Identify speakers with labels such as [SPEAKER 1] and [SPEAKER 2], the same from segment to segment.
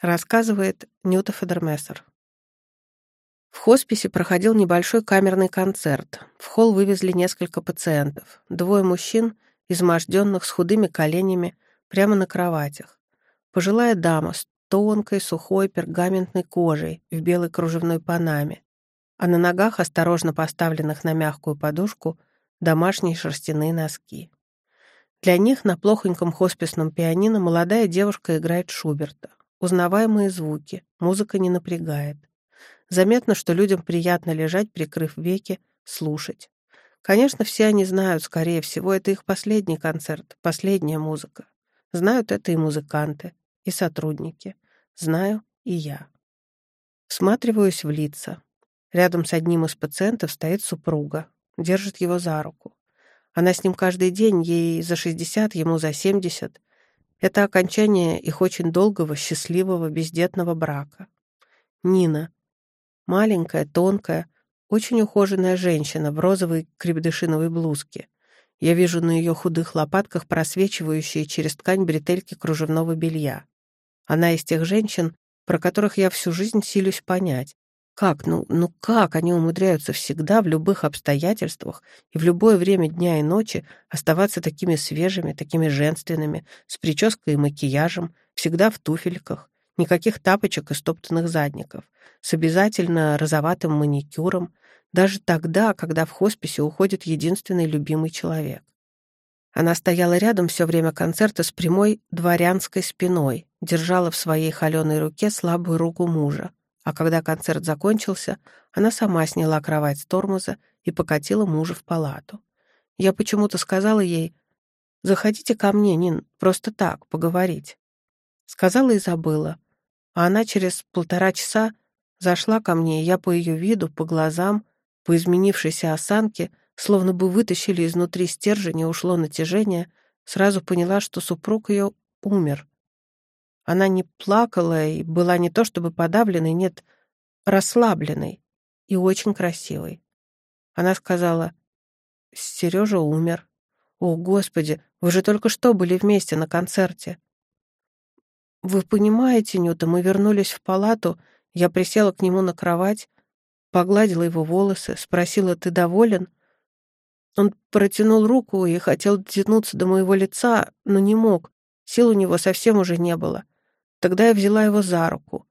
[SPEAKER 1] Рассказывает Нюта Федермессер. В хосписе проходил небольшой камерный концерт. В холл вывезли несколько пациентов. Двое мужчин, изможденных с худыми коленями, прямо на кроватях. Пожилая дама с тонкой, сухой пергаментной кожей в белой кружевной панаме, а на ногах, осторожно поставленных на мягкую подушку, домашние шерстяные носки. Для них на плохоньком хосписном пианино молодая девушка играет Шуберта. Узнаваемые звуки, музыка не напрягает. Заметно, что людям приятно лежать, прикрыв веки, слушать. Конечно, все они знают, скорее всего, это их последний концерт, последняя музыка. Знают это и музыканты, и сотрудники. Знаю и я. Всматриваюсь в лица. Рядом с одним из пациентов стоит супруга, держит его за руку. Она с ним каждый день, ей за 60, ему за 70. Это окончание их очень долгого, счастливого, бездетного брака. Нина. Маленькая, тонкая, очень ухоженная женщина в розовой крепдышиновой блузке. Я вижу на ее худых лопатках просвечивающие через ткань бретельки кружевного белья. Она из тех женщин, про которых я всю жизнь силюсь понять, как, ну, ну как они умудряются всегда, в любых обстоятельствах и в любое время дня и ночи оставаться такими свежими, такими женственными, с прической и макияжем, всегда в туфельках, никаких тапочек и стоптанных задников, с обязательно розоватым маникюром, даже тогда, когда в хосписе уходит единственный любимый человек. Она стояла рядом все время концерта с прямой дворянской спиной, держала в своей холеной руке слабую руку мужа, а когда концерт закончился, она сама сняла кровать с тормоза и покатила мужа в палату. Я почему-то сказала ей, «Заходите ко мне, Нин, просто так, поговорить». Сказала и забыла. А она через полтора часа зашла ко мне, и я по ее виду, по глазам, по изменившейся осанке, словно бы вытащили изнутри стержень и ушло натяжение, сразу поняла, что супруг ее умер. Она не плакала и была не то чтобы подавленной, нет, расслабленной и очень красивой. Она сказала, «Сережа умер. О, Господи, вы же только что были вместе на концерте». «Вы понимаете, Нюта, мы вернулись в палату, я присела к нему на кровать, погладила его волосы, спросила, ты доволен?» Он протянул руку и хотел дотянуться до моего лица, но не мог. Сил у него совсем уже не было. Тогда я взяла его за руку.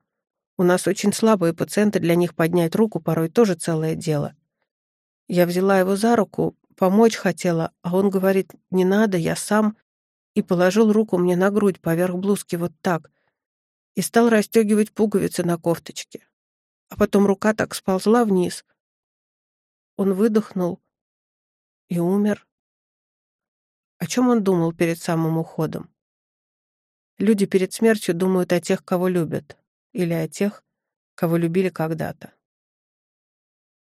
[SPEAKER 1] У нас очень слабые пациенты, для них поднять руку порой тоже целое дело. Я взяла его за руку, помочь хотела, а он говорит, не надо, я сам, и положил руку мне на грудь поверх блузки вот так, и стал расстегивать пуговицы на кофточке. А потом рука так сползла вниз. Он выдохнул и умер. О чем он думал перед самым уходом? Люди перед смертью думают о тех, кого любят, или о тех, кого любили когда-то.